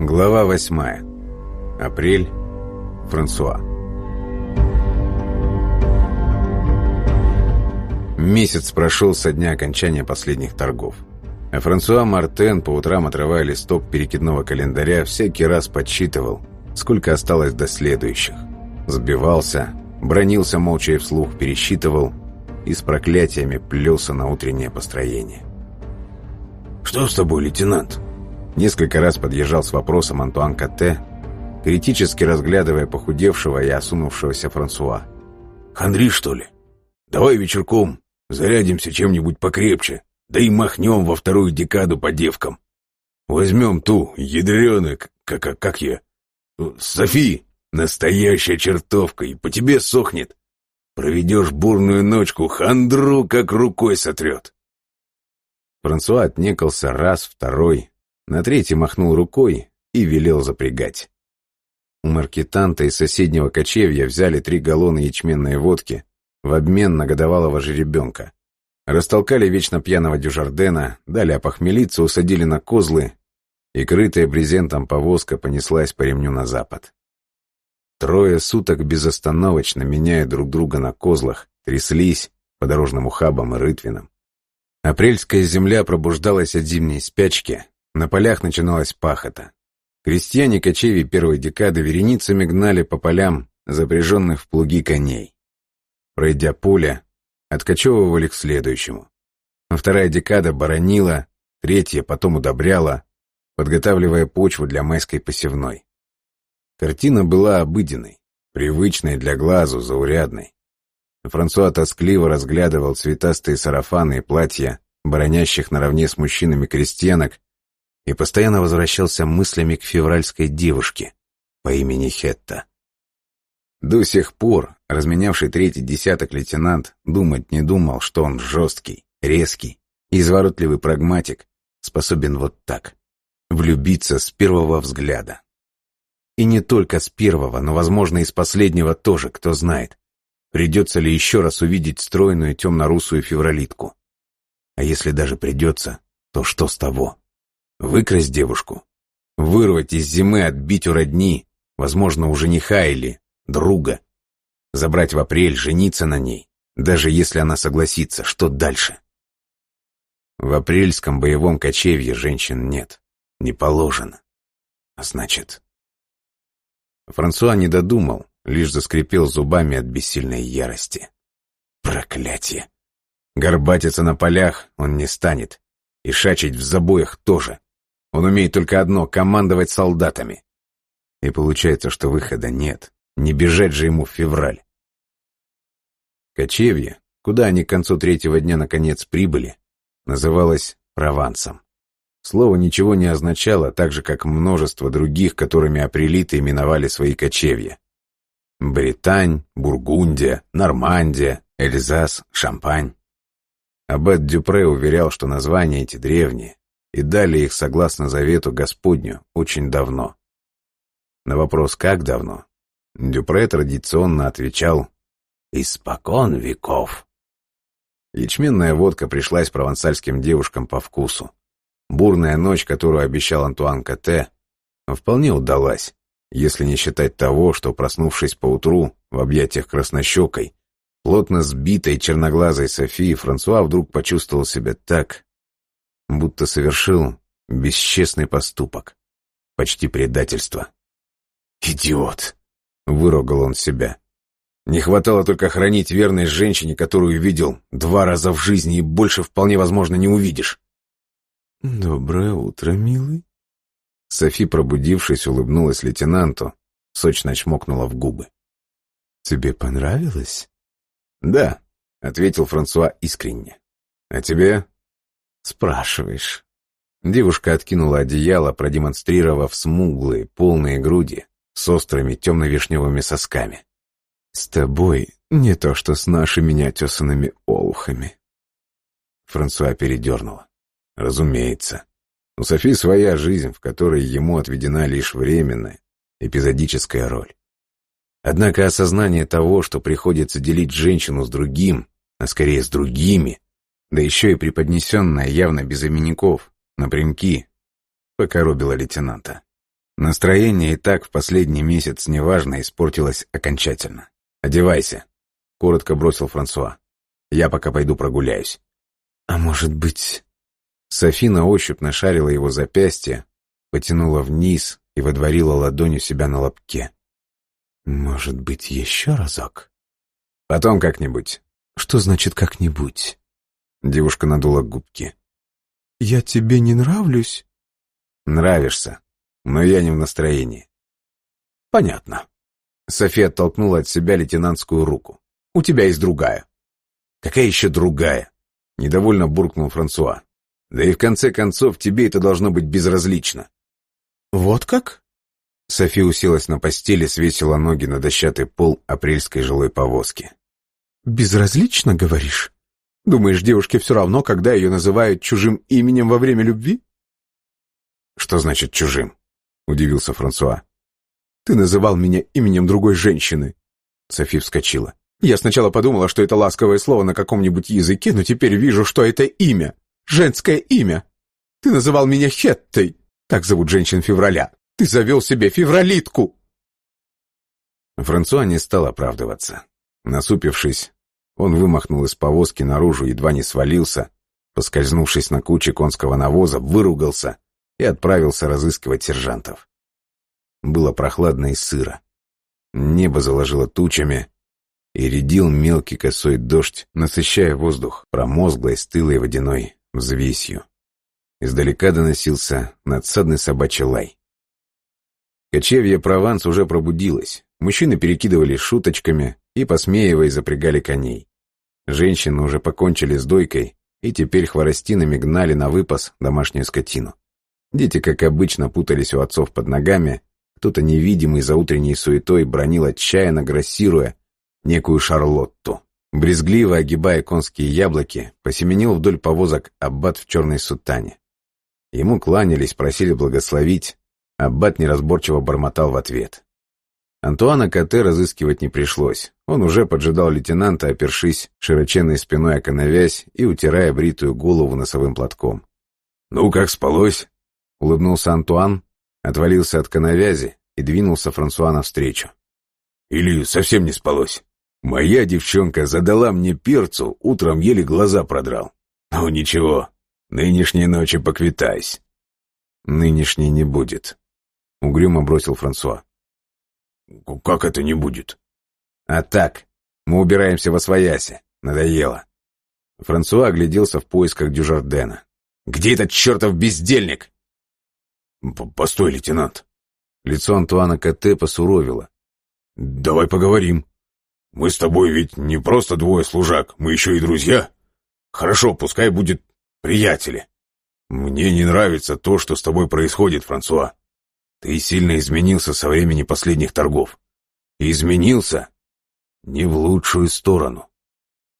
Глава восьмая. Апрель. Франсуа. Месяц прошел со дня окончания последних торгов. А Франсуа Мартен, по утрам отрывая листок перекидного календаря, всякий раз подсчитывал, сколько осталось до следующих. Сбивался, бронился молча и вслух, пересчитывал и с проклятиями плелся на утреннее построение. «Что с тобой, лейтенант?» Несколько раз подъезжал с вопросом Антуан Катте, критически разглядывая похудевшего и осунувшегося Франсуа. «Хандри, что ли? Давай вечерком зарядимся чем-нибудь покрепче, да и махнем во вторую декаду по девкам. Возьмем ту, ядреную, как, как, как я, Софи, настоящая чертовка, и по тебе сохнет. Проведешь бурную ночку, хандру как рукой сотрет». Франсуа отнекался раз, второй, на третий махнул рукой и велел запрягать. У маркетанта из соседнего кочевья взяли три галлона ячменной водки в обмен на годовалого жеребенка. Растолкали вечно пьяного дюжардена, дали опохмелиться, усадили на козлы, и крытая брезентом повозка понеслась по ремню на запад. Трое суток безостановочно, меняя друг друга на козлах, тряслись по дорожным ухабам и рытвинам. Апрельская земля пробуждалась от зимней спячки, на полях начиналась пахота. Крестьяне кочевий первой декады вереницами гнали по полям запряженных в плуги коней. Пройдя поле, откачевывали к следующему. вторая декада боронила, третья потом удобряла, подготавливая почву для майской посевной. Картина была обыденной, привычной для глазу, заурядной. Франсуа тоскливо разглядывал цветастые сарафаны и платья, боронящих наравне с мужчинами крестьянок, и постоянно возвращался мыслями к февральской девушке по имени Хетта. До сих пор разменявший третий десяток лейтенант думать не думал, что он жесткий, резкий, изворотливый прагматик, способен вот так влюбиться с первого взгляда. И не только с первого, но, возможно, и с последнего тоже, кто знает. Придется ли еще раз увидеть стройную темно-русую февралитку? А если даже придется, то что с того? Выкрасть девушку, вырвать из зимы, отбить у родни, возможно, у жениха или друга, забрать в апрель, жениться на ней, даже если она согласится, что дальше? В апрельском боевом кочевье женщин нет, не положено. А значит... Франсуа не додумал, лишь заскрипел зубами от бессильной ярости. Проклятие! Горбатиться на полях он не станет, и шачить в забоях тоже. Он умеет только одно — командовать солдатами. И получается, что выхода нет. Не бежать же ему в февраль. Кочевье, куда они к концу третьего дня наконец прибыли, называлось Провансом. Слово ничего не означало, так же, как множество других, которыми апрелиты именовали свои кочевья. Британь, Бургундия, Нормандия, Эльзас, Шампань. Аббат Дюпре уверял, что названия эти древние, и дали их согласно завету Господню очень давно. На вопрос «как давно?» Дюпре традиционно отвечал «Испокон веков». Ячменная водка пришлась провансальским девушкам по вкусу. Бурная ночь, которую обещал Антуан Кате, вполне удалась, если не считать того, что, проснувшись поутру в объятиях краснощекой, плотно сбитой черноглазой Софии, Франсуа вдруг почувствовал себя так, будто совершил бесчестный поступок, почти предательство. «Идиот!» — выругал он себя. Не хватало только хранить верность женщине, которую видел два раза в жизни и больше вполне возможно не увидишь. «Доброе утро, милый». Софи, пробудившись, улыбнулась лейтенанту, сочно чмокнула в губы. «Тебе понравилось?» «Да», — ответил Франсуа искренне. «А тебе?» «Спрашиваешь». Девушка откинула одеяло, продемонстрировав смуглые, полные груди с острыми темно-вишневыми сосками. «С тобой не то, что с нашими неотесанными олухами». Франсуа передернула. «Разумеется. У Софи своя жизнь, в которой ему отведена лишь временная, эпизодическая роль. Однако осознание того, что приходится делить женщину с другим, а скорее с другими, да еще и преподнесенная явно без именников, напрямки, покоробила лейтенанта. Настроение и так в последний месяц неважно испортилось окончательно. «Одевайся», — коротко бросил Франсуа. «Я пока пойду прогуляюсь». «А может быть...» Софи на ощупь нашарила его запястье, потянула вниз и водворила ладонью себя на лобке. «Может быть, еще разок?» «Потом как-нибудь». «Что значит «как-нибудь»?» Девушка надула губки. «Я тебе не нравлюсь?» «Нравишься, но я не в настроении». «Понятно». София оттолкнула от себя лейтенантскую руку. «У тебя есть другая». «Какая еще другая?» Недовольно буркнул Франсуа. «Да и в конце концов тебе это должно быть безразлично». «Вот как?» София уселась на постели, свесила ноги на дощатый пол апрельской жилой повозки. «Безразлично, говоришь? Думаешь, девушке все равно, когда ее называют чужим именем во время любви?» «Что значит чужим?» — удивился Франсуа. «Ты называл меня именем другой женщины». Софи вскочила. «Я сначала подумала, что это ласковое слово на каком-нибудь языке, но теперь вижу, что это имя. Женское имя. Ты называл меня Хеттой. Так зовут женщин февраля. Ты завел себе февралитку!» Франсуа не стал оправдываться. Насупившись, он вымахнул из повозки наружу, едва не свалился, поскользнувшись на куче конского навоза, выругался и отправился разыскивать сержантов. Было прохладно и сыро. Небо заложило тучами, и рядил мелкий косой дождь, насыщая воздух промозглой, стылой водяной взвесью. Издалека доносился надсадный собачий лай. Кочевье Прованс уже пробудилось. Мужчины перекидывались шуточками и, посмеиваясь, запрягали коней. Женщины уже покончили с дойкой и теперь хворостинами гнали на выпас домашнюю скотину. Дети, как обычно, путались у отцов под ногами, кто-то невидимый за утренней суетой бронил отчаянно, грассируя некую Шарлотту. Брезгливо огибая конские яблоки, посеменил вдоль повозок аббат в черной сутане. Ему кланялись, просили благословить, Аббат неразборчиво бормотал в ответ. Антуана Кате разыскивать не пришлось. Он уже поджидал лейтенанта, опершись широченной спиной о коновязь и утирая бритую голову носовым платком. «Ну, как спалось?» — улыбнулся Антуан, отвалился от коновязи и двинулся Франсуа навстречу. «Или совсем не спалось? Моя девчонка задала мне перцу, утром еле глаза продрал. Ну, ничего, нынешней ночи поквитайся». «Нынешней не будет», — угрюмо бросил Франсуа. «Как это не будет?» «А так, мы убираемся во свояси. Надоело». Франсуа огляделся в поисках Дюжардена. «Где этот чертов бездельник?» «Постой, лейтенант». Лицо Антуана Кате посуровило. «Давай поговорим. Мы с тобой ведь не просто двое служак, мы еще и друзья. Хорошо, пускай будет приятели. Мне не нравится то, что с тобой происходит, Франсуа. Ты сильно изменился со времени последних торгов. Изменился не в лучшую сторону.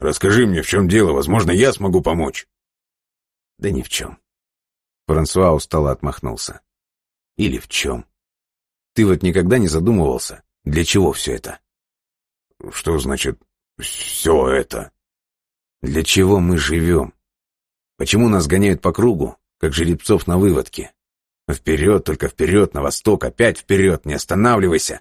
Расскажи мне, в чем дело, возможно, я смогу помочь. Да ни в чем. Франсуа устало отмахнулся. Или в чем? Ты вот никогда не задумывался, для чего все это? Что значит «все это»? Для чего мы живем? Почему нас гоняют по кругу, как жеребцов на выводке? Вперед, только вперед, на восток, опять вперед, не останавливайся.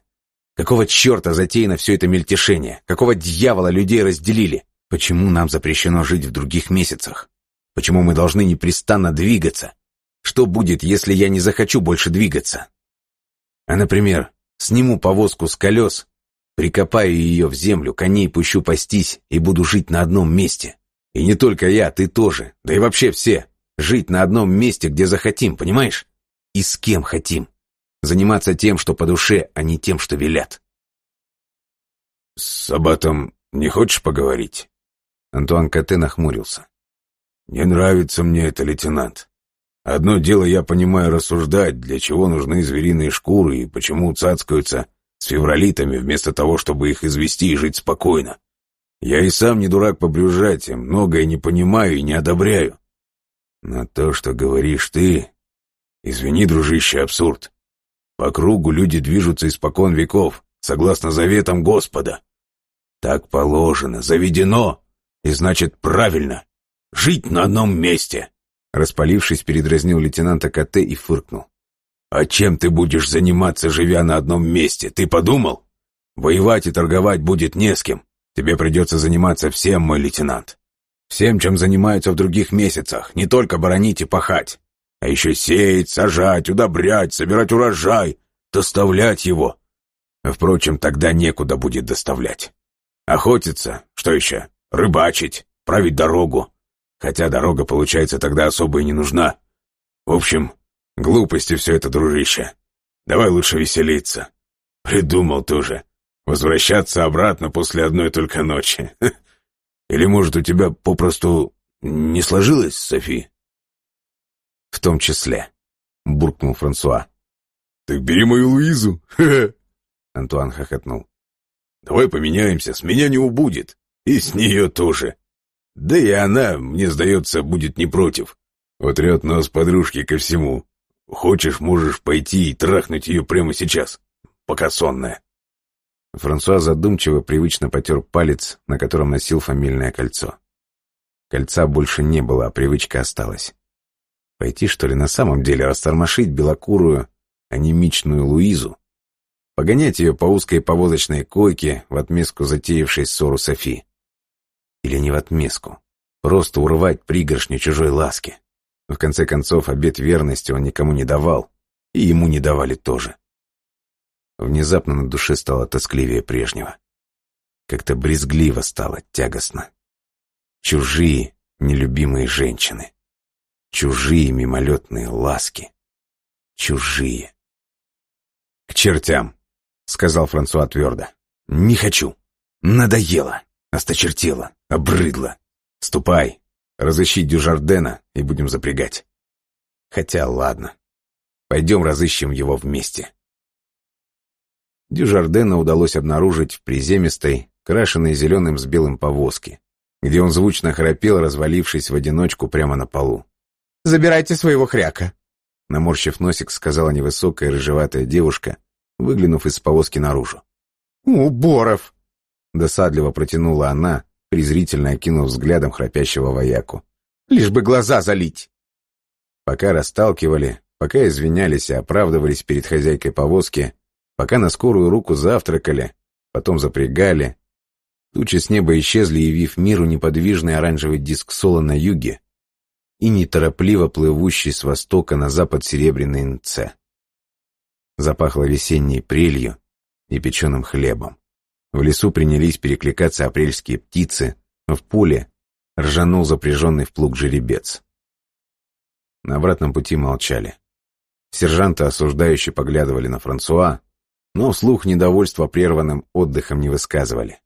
Какого черта затеяно все это мельтешение? Какого дьявола людей разделили? Почему нам запрещено жить в других месяцах? Почему мы должны непрестанно двигаться? Что будет, если я не захочу больше двигаться? А, например, сниму повозку с колес, прикопаю ее в землю, коней пущу пастись и буду жить на одном месте. И не только я, ты тоже, да и вообще все. Жить на одном месте, где захотим, понимаешь? И с кем хотим. Заниматься тем, что по душе, а не тем, что велят. «С Аббатом не хочешь поговорить?» Антуан Кате нахмурился. «Не нравится мне это, лейтенант. Одно дело я понимаю рассуждать, для чего нужны звериные шкуры и почему цацкаются с февролитами вместо того, чтобы их извести и жить спокойно. Я и сам не дурак побрюжать, и многое не понимаю и не одобряю. Но то, что говоришь ты, Извини, дружище, абсурд. По кругу люди движутся испокон веков, согласно заветам Господа. Так положено, заведено, и значит правильно. Жить на одном месте. Распалившись, передразнил лейтенанта КТ и фыркнул. А чем ты будешь заниматься, живя на одном месте? Ты подумал? Воевать и торговать будет не с кем. Тебе придется заниматься всем, мой лейтенант. Всем, чем занимаются в других месяцах, не только боронить и пахать. А еще сеять, сажать, удобрять, собирать урожай, доставлять его. Впрочем, тогда некуда будет доставлять. Охотиться, что еще? Рыбачить, править дорогу. Хотя дорога, получается, тогда особо и не нужна. В общем, глупости все это, дружище. Давай лучше веселиться. Придумал тоже. Возвращаться обратно после одной только ночи. Или, может, у тебя попросту не сложилось, Софи? В том числе, буркнул Франсуа. Так бери мою Луизу. Антуан хохотнул. Давай поменяемся, с меня не убудет. И с нее тоже. Да и она, мне сдается, будет не против. Утрет нос подружки ко всему. Хочешь, можешь пойти и трахнуть ее прямо сейчас, пока сонная. Франсуа задумчиво привычно потер палец, на котором носил фамильное кольцо. Кольца больше не было, а привычка осталась. Пойти, что ли, на самом деле растормошить белокурую, анемичную Луизу? Погонять ее по узкой повозочной койке в отместку затеявшей ссору Софи? Или не в отместку. Просто урвать пригоршню чужой ласки. В конце концов, обет верности он никому не давал, и ему не давали тоже. Внезапно на душе стало тоскливее прежнего. Как-то брезгливо стало, тягостно. Чужие, нелюбимые женщины. Чужие мимолетные ласки. Чужие. «К чертям!» — сказал Франсуа твердо. «Не хочу. Надоело. Осточертело. Обрыдло. Ступай, разыщи Дюжардена и будем запрягать. Хотя ладно. Пойдем разыщем его вместе. Дюжардена удалось обнаружить в приземистой, крашенной зеленым с белым повозке, где он звучно храпел, развалившись в одиночку прямо на полу. «Забирайте своего хряка!» Наморщив носик, сказала невысокая рыжеватая девушка, выглянув из повозки наружу. «У, Боров!» Досадливо протянула она, презрительно окинув взглядом храпящего вояку. «Лишь бы глаза залить!» Пока расталкивали, пока извинялись и оправдывались перед хозяйкой повозки, пока на скорую руку завтракали, потом запрягали, тучи с неба исчезли, явив миру неподвижный оранжевый диск сола на юге и неторопливо плывущий с востока на запад серебряный НЦ. Запахло весенней прелью и печеным хлебом. В лесу принялись перекликаться апрельские птицы, но в поле ржанул запряженный в плуг жеребец. На обратном пути молчали. Сержанты осуждающие поглядывали на Франсуа, но вслух недовольства прерванным отдыхом не высказывали.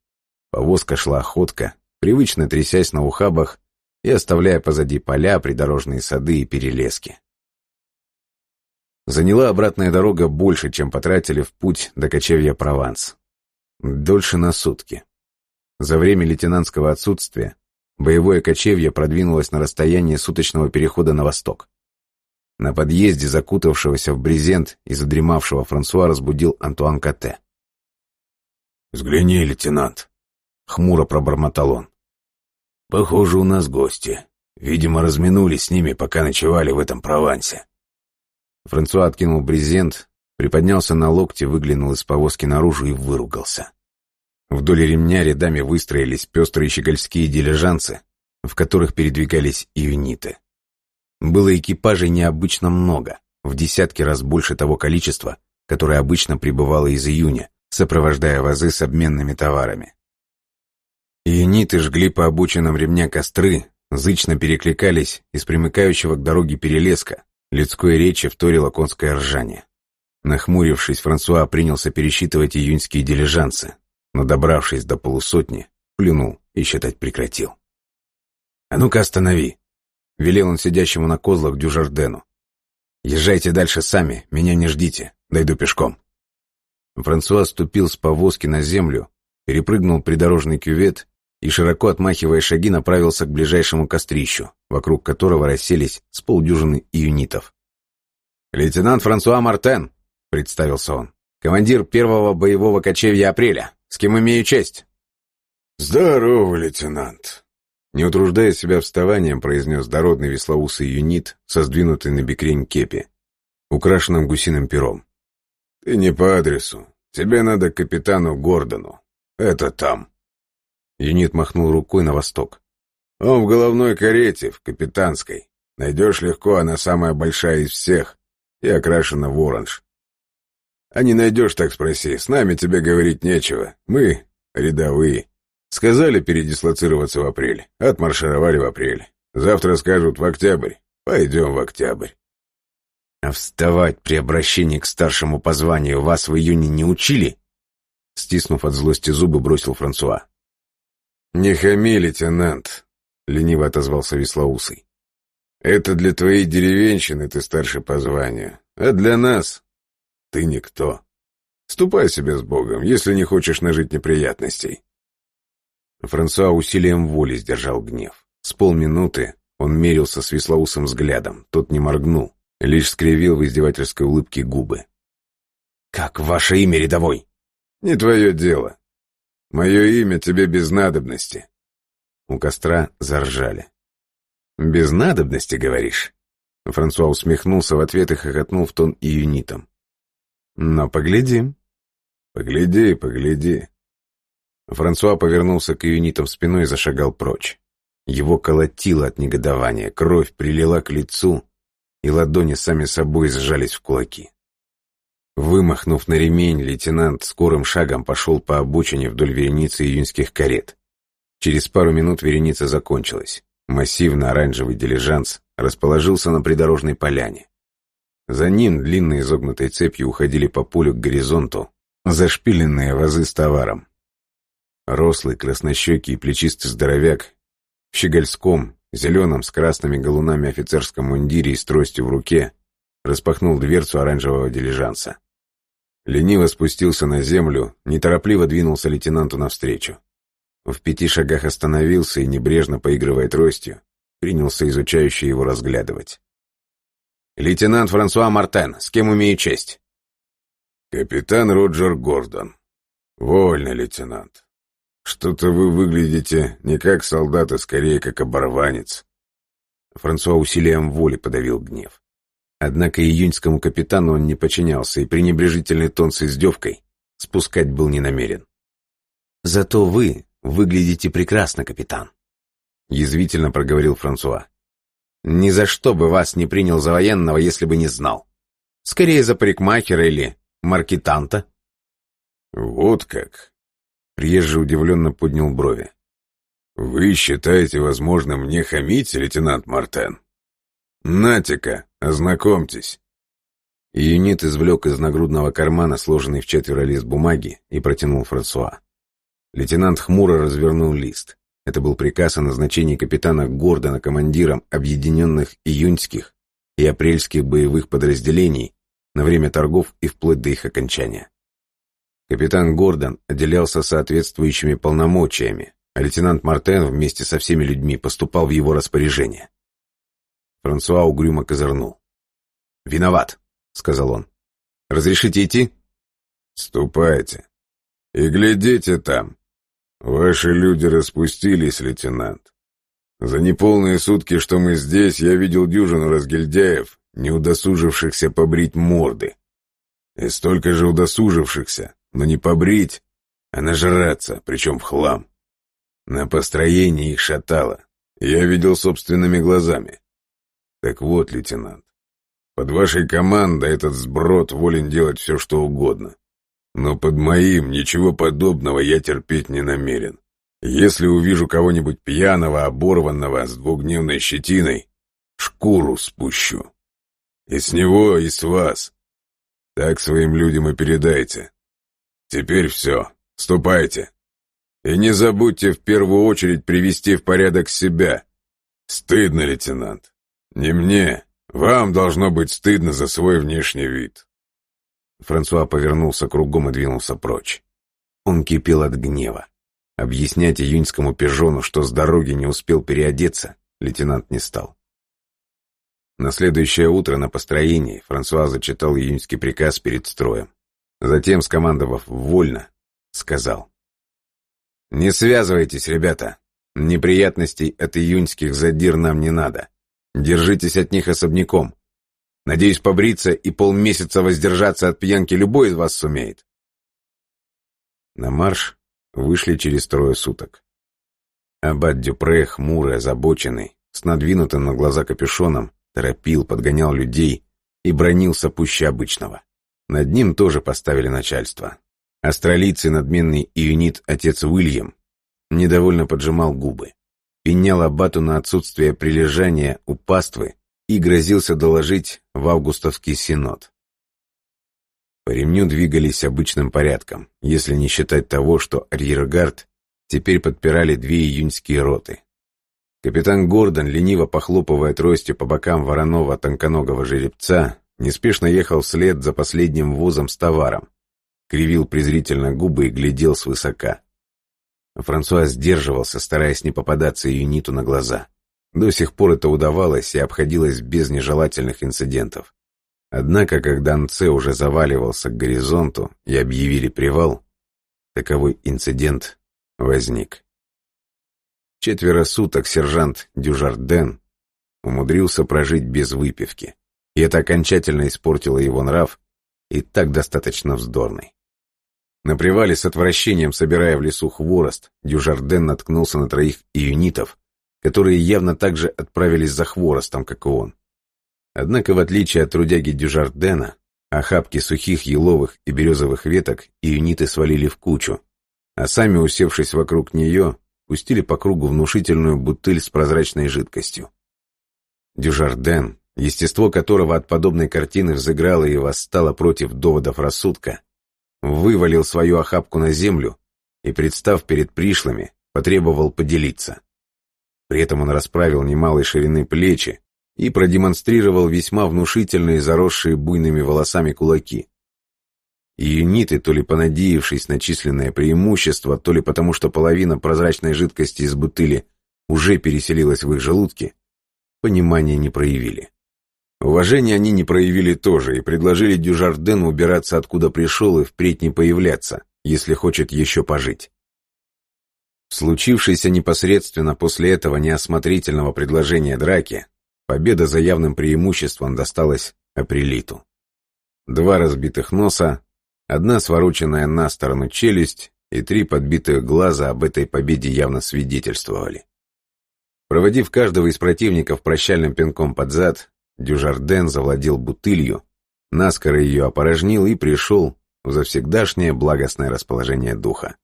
Повозка шла охотка, привычно трясясь на ухабах и оставляя позади поля, придорожные сады и перелески. Заняла обратная дорога больше, чем потратили в путь до кочевья Прованс. Дольше на сутки. За время лейтенантского отсутствия боевое кочевье продвинулось на расстояние суточного перехода на восток. На подъезде закутавшегося в брезент и задремавшего Франсуа разбудил Антуан Кате. «Взгляни, лейтенант», — хмуро пробормотал он. «Похоже, у нас гости. Видимо, разминулись с ними, пока ночевали в этом Провансе». Франсуа откинул брезент, приподнялся на локте, выглянул из повозки наружу и выругался. Вдоль ремня рядами выстроились пестрые щегольские дилижанцы, в которых передвигались юниты. Было экипажей необычно много, в десятки раз больше того количества, которое обычно прибывало из июня, сопровождая вазы с обменными товарами. Юниты жгли по обочинам ремня костры, зычно перекликались из примыкающего к дороге перелеска, людской речи вторило конское ржание. Нахмурившись, Франсуа принялся пересчитывать июньские дилижансы, но, добравшись до полусотни, плюнул и считать прекратил. «А ну-ка останови!» — велел он сидящему на козлах Дюжардену. «Езжайте дальше сами, меня не ждите, дойду пешком». Франсуа ступил с повозки на землю, перепрыгнул придорожный кювет и, широко отмахивая шаги, направился к ближайшему кострищу, вокруг которого расселись с полдюжины июнитов. «Лейтенант Франсуа Мартен», представился он. «Командир первого боевого кочевья апреля. С кем имею честь?» «Здорово, лейтенант!» Не утруждая себя вставанием, произнес дородный веслоусый юнит со сдвинутой на бекрень кепи. украшенном гусиным пером. «Ты не по адресу. Тебе надо капитану Гордону. Это там». Юнит махнул рукой на восток. «Он в головной карете, в капитанской. Найдешь легко, она самая большая из всех и окрашена в оранж. А не найдешь, так спроси. С нами тебе говорить нечего. Мы рядовые. Сказали передислоцироваться в апрель. Отмаршировали в апрель. Завтра скажут в октябрь. Пойдем в октябрь. А вставать при обращении к старшему по званию вас в июне не учили? Стиснув от злости зубы, бросил Франсуа. «Не хами, лейтенант», — лениво отозвался Веслоусый. «Это для твоей деревенщины ты старший по званию, а для нас ты никто. Ступай себе с Богом, если не хочешь нажить неприятностей». Франсуа усилием воли сдержал гнев. С полминуты он мерился с веслоусым взглядом, тот не моргнул, лишь скривил в издевательской улыбке губы. «Как ваше имя, рядовой?» «Не твое дело. Мое имя тебе без надобности». У костра заржали. «Без надобности, говоришь?» Франсуа усмехнулся в ответ и хохотнул в тон июнитом. «Но погляди». «Погляди, погляди». Франсуа повернулся к июнитам спиной и зашагал прочь. Его колотило от негодования, кровь прилила к лицу, и ладони сами собой сжались в кулаки. Вымахнув на ремень, лейтенант скорым шагом пошел по обочине вдоль вереницы июньских карет. Через пару минут вереница закончилась. Массивно-оранжевый дилижанс расположился на придорожной поляне. За ним длинной изогнутой цепью уходили по полю к горизонту зашпиленные вазы с товаром. Рослый, краснощекий и плечистый здоровяк в щегольском, зеленом с красными галунами офицерском мундире и с тростью в руке распахнул дверцу оранжевого дилижанса. Лениво спустился на землю, неторопливо двинулся лейтенанту навстречу. В пяти шагах остановился и, небрежно поигрывая тростью, принялся изучающий его разглядывать. «Лейтенант Франсуа Мартен, с кем имею честь?» «Капитан Роджер Гордон. Вольно, лейтенант. Что-то вы выглядите не как солдат, а скорее как оборванец». Франсуа усилием воли подавил гнев. Однако июньскому капитану он не подчинялся и пренебрежительный тон с издевкой спускать был не намерен. «Зато вы выглядите прекрасно, капитан», — язвительно проговорил Франсуа. «Ни за что бы вас не принял за военного, если бы не знал. Скорее за парикмахера или маркетанта». «Вот как!» — приезжий удивленно поднял брови. «Вы считаете возможным мне хамить, лейтенант Мартен? Натика, ознакомьтесь!» Юнит извлек из нагрудного кармана сложенный в четверо лист бумаги и протянул Франсуа. Лейтенант хмуро развернул лист. Это был приказ о назначении капитана Гордона командиром объединенных июньских и апрельских боевых подразделений на время торгов и вплоть до их окончания. Капитан Гордон отделялся соответствующими полномочиями, а лейтенант Мартен вместе со всеми людьми поступал в его распоряжение. Франсуа угрюмо козырнул. «Виноват», — сказал он. «Разрешите идти?» «Ступайте. И глядите там. Ваши люди распустились, лейтенант. За неполные сутки, что мы здесь, я видел дюжину разгильдяев, не удосужившихся побрить морды. И столько же удосужившихся, но не побрить, а нажраться, причем в хлам. На построении их шатало. Я видел собственными глазами. Так вот, лейтенант, под вашей командой этот сброд волен делать все, что угодно. Но под моим ничего подобного я терпеть не намерен. Если увижу кого-нибудь пьяного, оборванного, с двухдневной щетиной, шкуру спущу. И с него, и с вас. Так своим людям и передайте. Теперь все. Ступайте. И не забудьте в первую очередь привести в порядок себя. Стыдно, лейтенант. Не мне. Вам должно быть стыдно за свой внешний вид. Франсуа повернулся кругом и двинулся прочь. Он кипел от гнева. Объяснять июньскому пижону, что с дороги не успел переодеться, лейтенант не стал. На следующее утро на построении Франсуа зачитал июньский приказ перед строем. Затем, скомандовав «вольно», сказал. «Не связывайтесь, ребята. Неприятностей от июньских задир нам не надо. Держитесь от них особняком. Надеюсь, побриться и полмесяца воздержаться от пьянки любой из вас сумеет. На марш вышли через трое суток. Аббат Дюпре, хмурый, озабоченный, с надвинутым на глаза капюшоном, торопил, подгонял людей и бронился пуще обычного. Над ним тоже поставили начальство. Австралийцы надменный июнит отец Уильям недовольно поджимал губы, пенял Аббату на отсутствие прилежания у паствы и грозился доложить в августовский синод. По ремню двигались обычным порядком, если не считать того, что арьергард теперь подпирали две июньские роты. Капитан Гордон, лениво похлопывая тростью по бокам вороного тонконогого жеребца, неспешно ехал вслед за последним возом с товаром, кривил презрительно губы и глядел свысока. Франсуа сдерживался, стараясь не попадаться юниту на глаза. До сих пор это удавалось и обходилось без нежелательных инцидентов. Однако, когда Нце уже заваливался к горизонту и объявили привал, таковой инцидент возник. Четверо суток сержант Дюжарден умудрился прожить без выпивки, и это окончательно испортило его нрав, и так достаточно вздорный. На привале с отвращением, собирая в лесу хворост, Дюжарден наткнулся на троих июнитов, которые явно так же отправились за хворостом, как и он. Однако, в отличие от трудяги Дюжардена, охапки сухих еловых и березовых веток июниты свалили в кучу, а сами, усевшись вокруг нее, пустили по кругу внушительную бутыль с прозрачной жидкостью. Дюжарден, естество которого от подобной картины взыграло и восстало против доводов рассудка, вывалил свою охапку на землю и, представ перед пришлыми, потребовал поделиться. При этом он расправил немалой ширины плечи и продемонстрировал весьма внушительные заросшие буйными волосами кулаки. И юниты, то ли понадеявшись на численное преимущество, то ли потому, что половина прозрачной жидкости из бутыли уже переселилась в их желудки, понимания не проявили. Уважение они не проявили тоже и предложили Дюжардену убираться откуда пришел и впредь не появляться, если хочет еще пожить. Случившееся непосредственно после этого неосмотрительного предложения драки, победа за явным преимуществом досталась Апрелиту. Два разбитых носа, одна свороченная на сторону челюсть и три подбитых глаза об этой победе явно свидетельствовали. Проводив каждого из противников прощальным пинком под зад, Дюжарден завладел бутылью, наскоро ее опорожнил и пришел в завсегдашнее благостное расположение духа.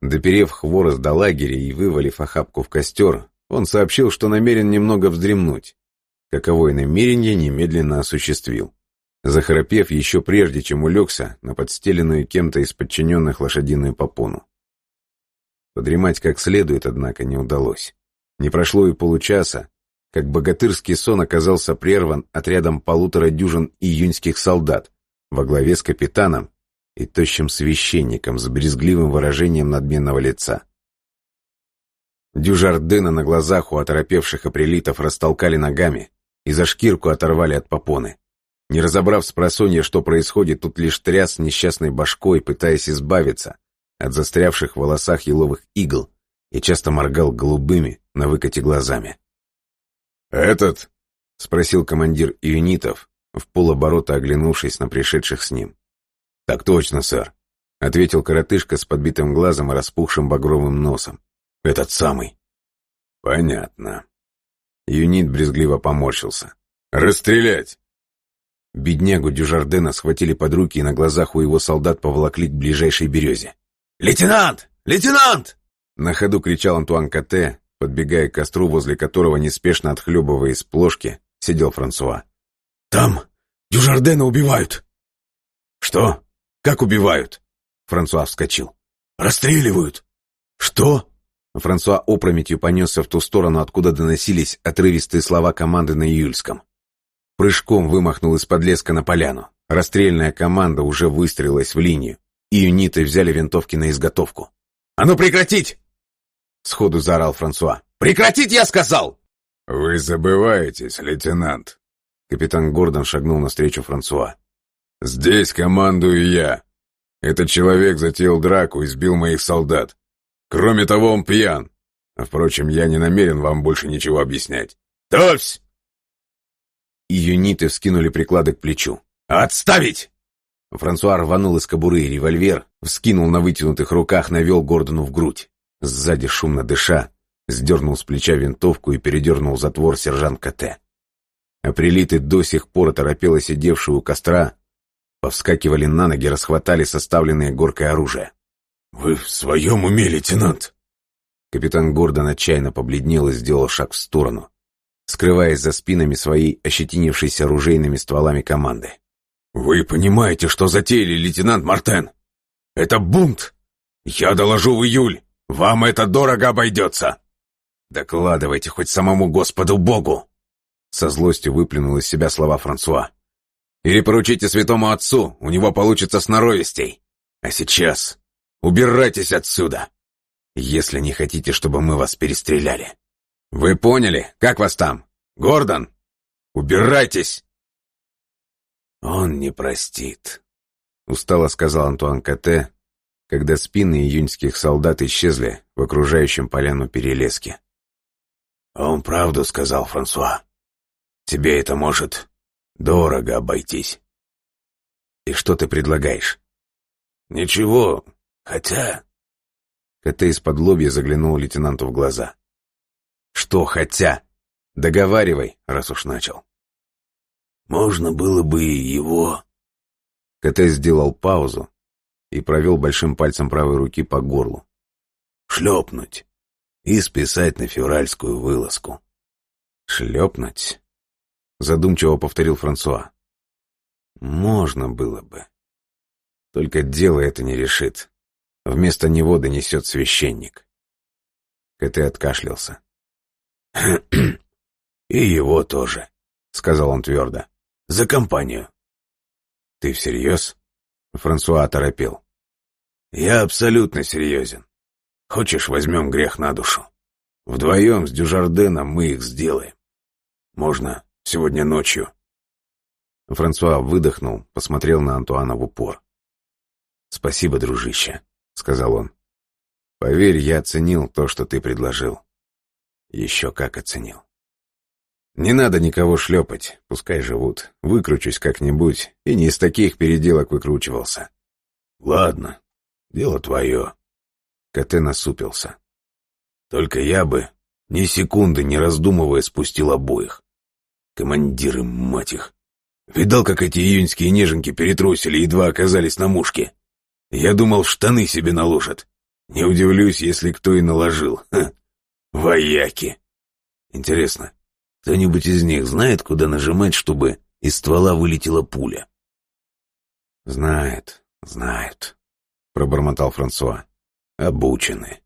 Доперев хворост до лагеря и вывалив охапку в костер, он сообщил, что намерен немного вздремнуть. Каковое намерение немедленно осуществил. Захрапев еще прежде, чем улегся, на подстеленную кем-то из подчиненных лошадиную попону. Подремать как следует, однако, не удалось. Не прошло и получаса, как богатырский сон оказался прерван отрядом полутора дюжин июньских солдат во главе с капитаном и тощим священником с брезгливым выражением надменного лица. Дюжардена на глазах у оторопевших апрелитов растолкали ногами и за шкирку оторвали от попоны. Не разобрав с что происходит, тут лишь тряс несчастной башкой, пытаясь избавиться от застрявших в волосах еловых игл и часто моргал голубыми на выкате глазами. «Этот?» — спросил командир юнитов, в полоборота оглянувшись на пришедших с ним. «Так точно, сэр», — ответил коротышка с подбитым глазом и распухшим багровым носом. «Этот самый». «Понятно». Юнит брезгливо поморщился. «Расстрелять!» Беднягу Дюжардена схватили под руки и на глазах у его солдат поволокли к ближайшей березе. «Лейтенант! Лейтенант!» На ходу кричал Антуан Кате, подбегая к костру, возле которого, неспешно отхлебывая из плошки, сидел Франсуа. «Там Дюжардена убивают!» «Что? Как убивают?» Франсуа вскочил. «Расстреливают!» «Что?» Франсуа опрометью понесся в ту сторону, откуда доносились отрывистые слова команды на июльском. Прыжком вымахнул из-под леска на поляну. Расстрельная команда уже выстрелилась в линию, и юниты взяли винтовки на изготовку. «А ну прекратить!» — сходу заорал Франсуа. «Прекратить, я сказал!» «Вы забываетесь, лейтенант!» Капитан Гордон шагнул навстречу Франсуа. «Здесь командую я. Этот человек затеял драку и сбил моих солдат. Кроме того, он пьян. А, впрочем, я не намерен вам больше ничего объяснять. «Товсь!» и юниты вскинули приклады к плечу. «Отставить!» Франсуа рванул из кобуры револьвер, вскинул на вытянутых руках, навел Гордону в грудь. Сзади, шумно дыша, сдернул с плеча винтовку и передернул затвор сержант КТ. А прилиты до сих пор оторопело сидевшие у костра, повскакивали на ноги, расхватали составленные горкой оружие. «Вы в своем уме, лейтенант?» Капитан Гордон отчаянно побледнел и сделал шаг в сторону, скрываясь за спинами своей ощетинившейся оружейными стволами команды. «Вы понимаете, что затеяли, лейтенант Мартен? Это бунт! Я доложу в июль! Вам это дорого обойдется!» «Докладывайте хоть самому Господу Богу!» Со злостью выплюнул из себя слова Франсуа. «Или поручите святому отцу, у него получится сноровистей. А сейчас убирайтесь отсюда, если не хотите, чтобы мы вас перестреляли. Вы поняли? Как вас там? Гордон? Убирайтесь!» «Он не простит», — устало сказал Антуан Кате, когда спины июньских солдат исчезли в окружающем поляну перелеске. «Он правду сказал, Франсуа. Тебе это может дорого обойтись». «И что ты предлагаешь?» «Ничего, хотя...» Кате из-под лобья заглянул лейтенанту в глаза. «Что хотя? Договаривай, раз уж начал». Можно было бы и его...» КТ сделал паузу и провел большим пальцем правой руки по горлу. «Шлепнуть и списать на февральскую вылазку». «Шлепнуть?» — задумчиво повторил Франсуа. «Можно было бы. Только дело это не решит. Вместо него донесет священник». КТ откашлялся. «И его тоже», — сказал он твердо. За компанию. Ты всерьез? Франсуа торопил. Я абсолютно серьезен. Хочешь, возьмем грех на душу? Вдвоем с Дюжарденом мы их сделаем. Можно сегодня ночью. Франсуа выдохнул, посмотрел на Антуана в упор. «Спасибо, дружище», — сказал он. «Поверь, я оценил то, что ты предложил. Еще как оценил». Не надо никого шлепать, пускай живут. Выкручусь как-нибудь, и не из таких переделок выкручивался. Ладно, дело твое. Коте насупился. Только я бы ни секунды не раздумывая спустил обоих. Командиры, мать их. Видал, как эти июньские неженки перетрусили, едва оказались на мушке? Я думал, штаны себе наложат. Не удивлюсь, если кто и наложил. Ха. Вояки. Интересно, кто-нибудь из них знает, куда нажимать, чтобы из ствола вылетела пуля? «Знает, знает», — пробормотал Франсуа. «Обучены.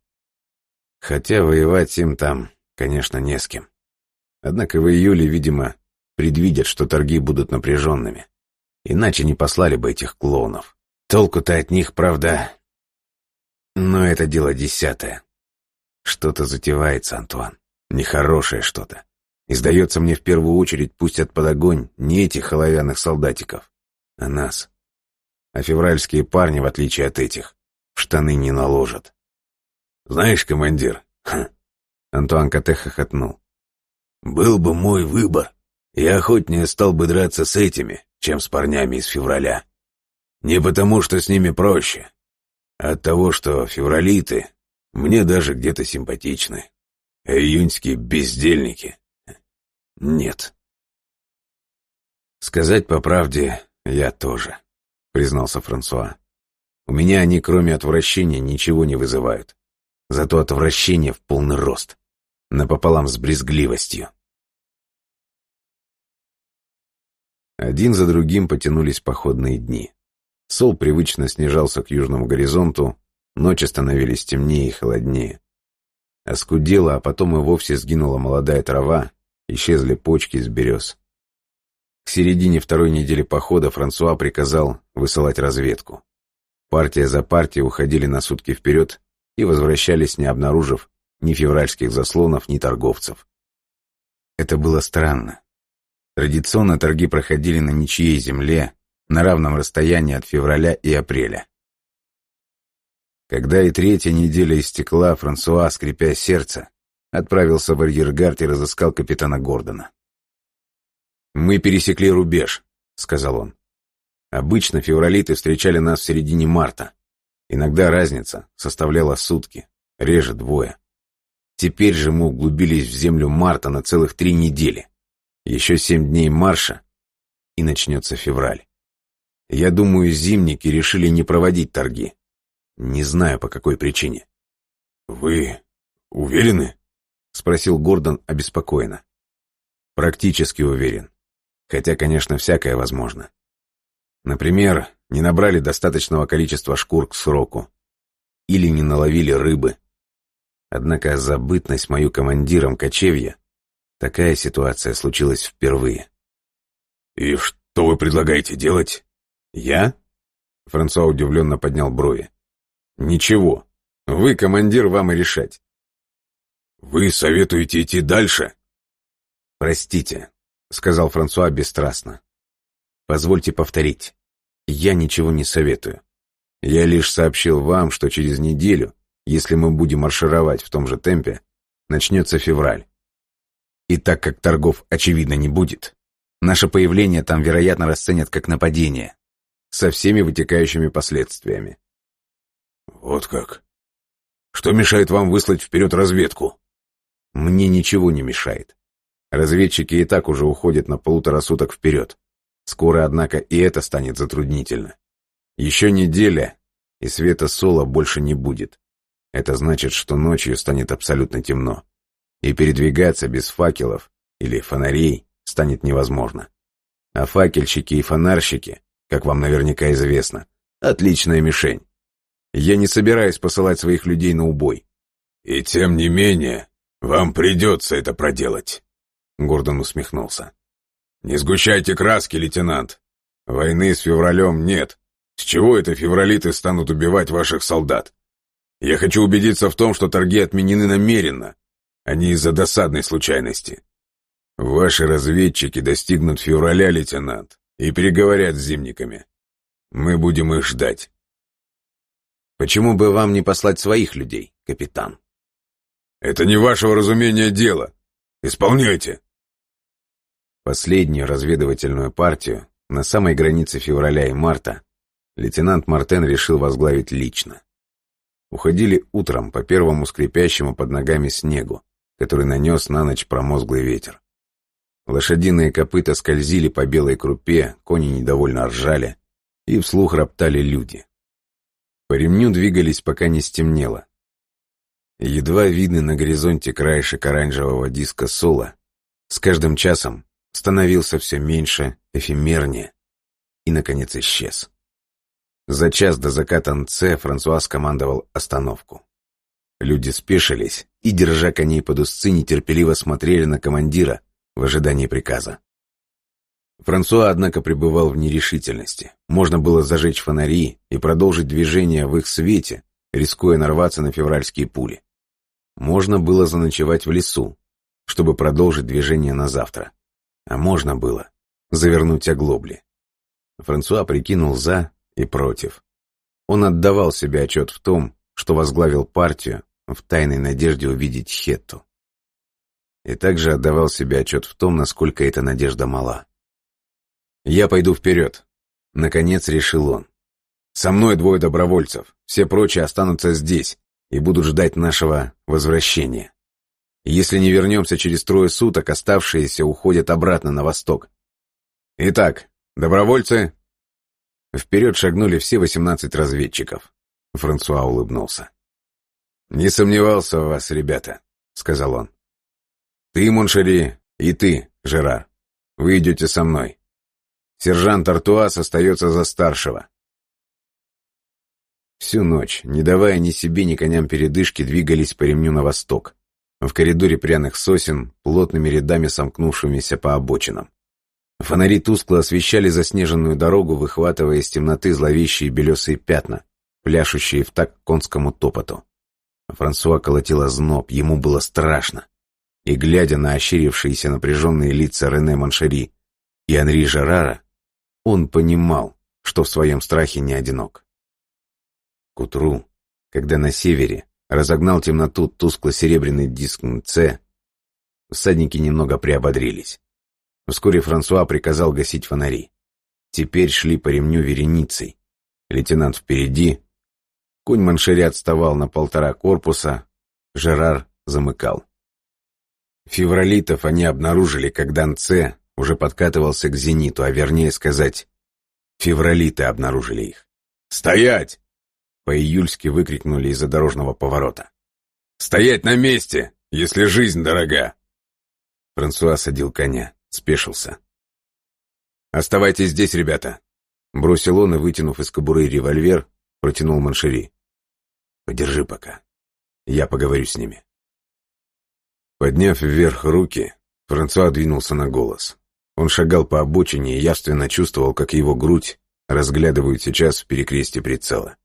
Хотя воевать им там, конечно, не с кем. Однако в июле, видимо, предвидят, что торги будут напряженными. Иначе не послали бы этих клоунов. Толку-то от них, правда... Но это дело десятое. Что-то затевается, Антуан. Нехорошее что-то. И, сдается мне, в первую очередь пустят под огонь не этих оловянных солдатиков, а нас. А февральские парни, в отличие от этих, в штаны не наложат. Знаешь, командир, ха, Антуан Коте хохотнул. Был бы мой выбор, я охотнее стал бы драться с этими, чем с парнями из февраля. Не потому, что с ними проще, а от того, что февралиты мне даже где-то симпатичны. А июньские бездельники нет. Сказать по правде, я тоже, признался Франсуа. У меня они, кроме отвращения, ничего не вызывают. Зато отвращение в полный рост, напополам с брезгливостью. Один за другим потянулись походные дни. Сол привычно снижался к южному горизонту, ночи становились темнее и холоднее. Оскудела, а потом и вовсе сгинула молодая трава, исчезли почки из берез. К середине второй недели похода Франсуа приказал высылать разведку. Партия за партией уходили на сутки вперед и возвращались, не обнаружив ни февральских заслонов, ни торговцев. Это было странно. Традиционно торги проходили на ничьей земле, на равном расстоянии от февраля и апреля. Когда и третья неделя истекла, Франсуа, скрипя сердце, отправился в арьергард и разыскал капитана Гордона. «Мы пересекли рубеж», — сказал он. «Обычно февралиты встречали нас в середине марта. Иногда разница составляла сутки, реже двое. Теперь же мы углубились в землю марта на целых три недели. Еще семь дней марша, и начнется февраль. Я думаю, зимники решили не проводить торги. Не знаю, по какой причине. «Вы уверены?» — спросил Гордон обеспокоенно. «Практически уверен. Хотя, конечно, всякое возможно. Например, не набрали достаточного количества шкур к сроку. Или не наловили рыбы. Однако за бытность мою командиром кочевья такая ситуация случилась впервые. «И что вы предлагаете делать?» «Я?» Франсуа удивленно поднял брови. «Ничего. Вы, командир, вам и решать». «Вы советуете идти дальше?» «Простите», — сказал Франсуа бесстрастно. «Позвольте повторить. Я ничего не советую. Я лишь сообщил вам, что через неделю, если мы будем маршировать в том же темпе, начнется февраль. И так как торгов очевидно не будет, наше появление там, вероятно, расценят как нападение, со всеми вытекающими последствиями. Вот как? Что мешает вам выслать вперед разведку? Мне ничего не мешает. Разведчики и так уже уходят на полутора суток вперед. Скоро, однако, и это станет затруднительно. Еще неделя, и света Сола больше не будет. Это значит, что ночью станет абсолютно темно. И передвигаться без факелов или фонарей станет невозможно. А факельщики и фонарщики, как вам наверняка известно, отличная мишень. Я не собираюсь посылать своих людей на убой. И тем не менее, вам придется это проделать. Гордон усмехнулся. «Не сгущайте краски, лейтенант. Войны с февралем нет. С чего это февралиты станут убивать ваших солдат? Я хочу убедиться в том, что торги отменены намеренно, а не из-за досадной случайности. Ваши разведчики достигнут февраля, лейтенант, и переговорят с зимниками. Мы будем их ждать». «Почему бы вам не послать своих людей, капитан?» «Это не вашего разумения дело. Исполняйте!» Последнюю разведывательную партию на самой границе февраля и марта лейтенант Мартен решил возглавить лично. Уходили утром по первому скрипящему под ногами снегу, который нанес на ночь промозглый ветер. Лошадиные копыта скользили по белой крупе, кони недовольно ржали, и вслух роптали люди. По ремню двигались, пока не стемнело. Едва видный на горизонте краешек оранжевого диска Сола, с каждым часом становился все меньше, эфемернее и, наконец, исчез. За час до заката НЦ Франсуа скомандовал остановку. Люди спешились и, держа коней под узцы, нетерпеливо смотрели на командира в ожидании приказа. Франсуа, однако, пребывал в нерешительности. Можно было зажечь фонари и продолжить движение в их свете, рискуя нарваться на февральские пули. Можно было заночевать в лесу, чтобы продолжить движение на завтра. А можно было завернуть оглобли. Франсуа прикинул «за» и «против». Он отдавал себе отчет в том, что возглавил партию в тайной надежде увидеть Хетту. И также отдавал себе отчет в том, насколько эта надежда мала. «Я пойду вперед», — наконец решил он. «Со мной двое добровольцев, все прочие останутся здесь и будут ждать нашего возвращения». Если не вернемся через трое суток, оставшиеся уходят обратно на восток. Итак, добровольцы...» Вперед шагнули все восемнадцать разведчиков. Франсуа улыбнулся. «Не сомневался в вас, ребята», — сказал он. «Ты, Моншери, и ты, Жерар. Вы идете со мной. Сержант Артуас остается за старшего». Всю ночь, не давая ни себе, ни коням передышки, двигались по ремню на восток в коридоре пряных сосен, плотными рядами сомкнувшимися по обочинам. Фонари тускло освещали заснеженную дорогу, выхватывая из темноты зловещие белесые пятна, пляшущие в такт конскому топоту. Франсуа колотила зноб, ему было страшно. И, глядя на ощерившиеся напряженные лица Рене Маншери и Анри Жерара, он понимал, что в своем страхе не одинок. К утру, когда на севере разогнал темноту тускло-серебряный диск МЦ, всадники немного приободрились. Вскоре Франсуа приказал гасить фонари. Теперь шли по ремню вереницей. Лейтенант впереди. Конь Маншери отставал на полтора корпуса. Жерар замыкал. Февролитов они обнаружили, когда НЦ уже подкатывался к зениту, а вернее сказать, февролиты обнаружили их. «Стоять!» — по-июльски выкрикнули из-за дорожного поворота. «Стоять на месте, если жизнь дорога!» Франсуа садил коня, спешился. «Оставайтесь здесь, ребята!» Бросил он и, вытянув из кобуры револьвер, протянул маншери. «Подержи пока. Я поговорю с ними». Подняв вверх руки, Франсуа двинулся на голос. Он шагал по обочине и явственно чувствовал, как его грудь разглядывают сейчас в перекресте прицела.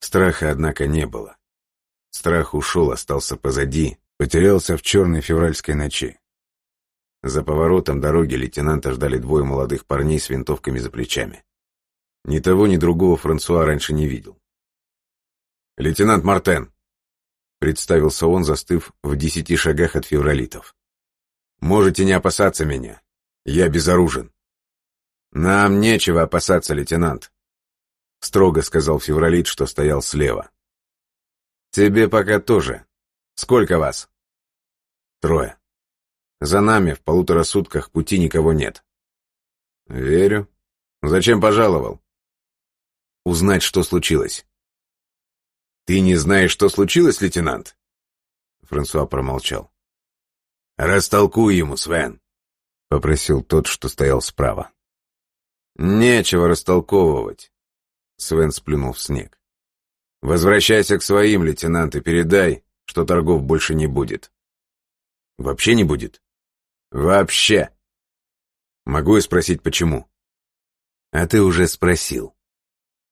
Страха, однако, не было. Страх ушел, остался позади, потерялся в черной февральской ночи. За поворотом дороги лейтенанта ждали двое молодых парней с винтовками за плечами. Ни того, ни другого Франсуа раньше не видел. «Лейтенант Мартен», — представился он, застыв в десяти шагах от февролитов. «Можете не опасаться меня. Я безоружен». «Нам нечего опасаться, лейтенант», — строго сказал февролит, что стоял слева. «Тебе пока тоже. Сколько вас?» «Трое. За нами в полутора сутках пути никого нет». «Верю. Зачем пожаловал?» «Узнать, что случилось». «Ты не знаешь, что случилось, лейтенант?» Франсуа промолчал. «Растолкуй ему, Свен», — попросил тот, что стоял справа. «Нечего растолковывать», — Свен сплюнул в снег. «Возвращайся к своим, лейтенант, и передай, что торгов больше не будет». «Вообще не будет?» «Вообще!» «Могу я спросить, почему?» «А ты уже спросил».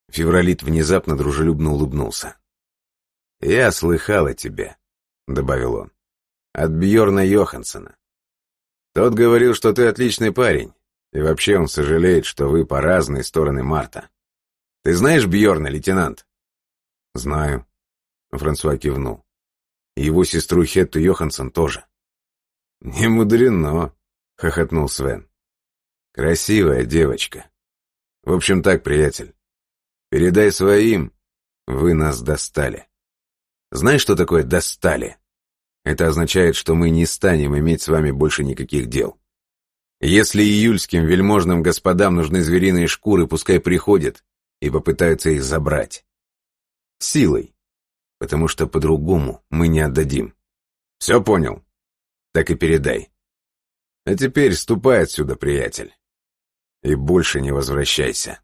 Февролит внезапно дружелюбно улыбнулся. «Я слыхал о тебе», — добавил он. «От Бьорна Йохансона. Тот говорил, что ты отличный парень, и вообще он сожалеет, что вы по разные стороны Марта. Ты знаешь Бьорна, лейтенант?» «Знаю», — Франсуа кивнул. «Его сестру Хетту Йоханссон тоже». «Не мудрено», — хохотнул Свен. «Красивая девочка. В общем так, приятель, передай своим, вы нас достали». Знаешь, что такое «достали»? Это означает, что мы не станем иметь с вами больше никаких дел. Если июльским вельможным господам нужны звериные шкуры, пускай приходят и попытаются их забрать. Силой. Потому что по-другому мы не отдадим. Все понял? Так и передай. А теперь ступай отсюда, приятель. И больше не возвращайся.